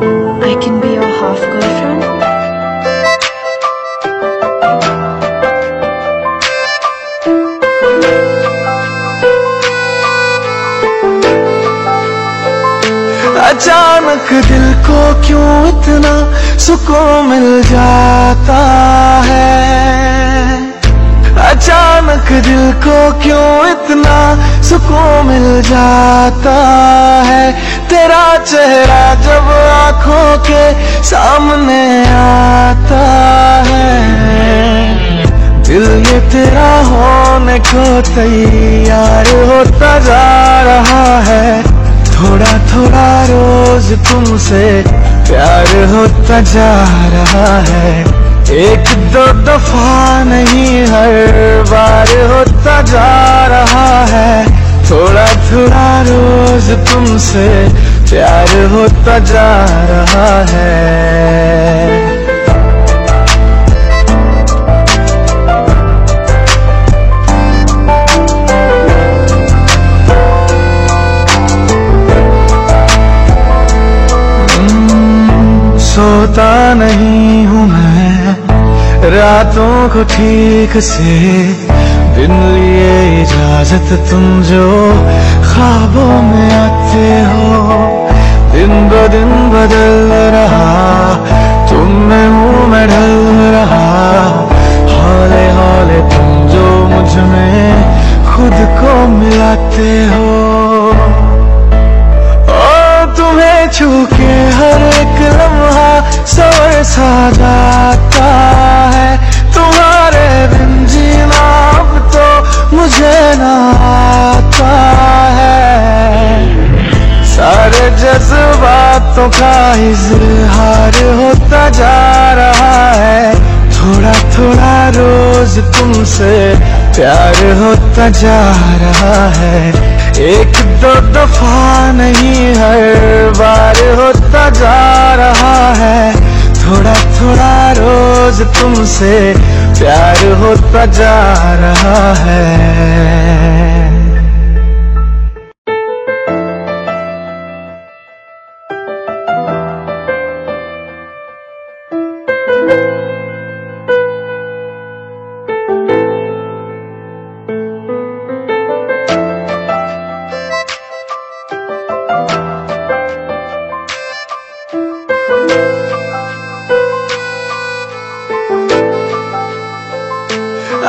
I can be your half girlfriend? अचानक दिल को क्यों इतना सुकून मिल जाता है अचानक दिल को क्यों इतना सुकून मिल जाता है तेरा चेहरा आँखों के सामने आता है। दिल ये तेरा होने को तैयार होता जा रहा है। थोड़ा थोड़ा रोज तुमसे प्यार होता जा रहा है। एक, दो दफ़ा नहीं, हर बार होता जा रहा है। थोड़ा थोड़ा रोज तुमसे प्यार होता जा रहा है। सोता नहीं हूँ मैं रातों को ठीक से। बिन लिए इजाज़त तुम जो ख्वाबों में आते हो। दिन ब दिन बदल रहा, तुम में मुँह में ढल रहा। हौले हौले तुम जो मुझमें खुद को मिलाते हो। ओ तुम्हें छू के हर एक लम्हा सवर सा जज्बातों का इजहार होता जा रहा है। थोड़ा थोड़ा रोज तुमसे प्यार होता जा रहा है। एक, दो दफ़ा नहीं, हर बार होता जा रहा है। थोड़ा थोड़ा रोज तुमसे प्यार होता जा रहा है।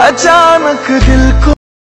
अचानक दिल को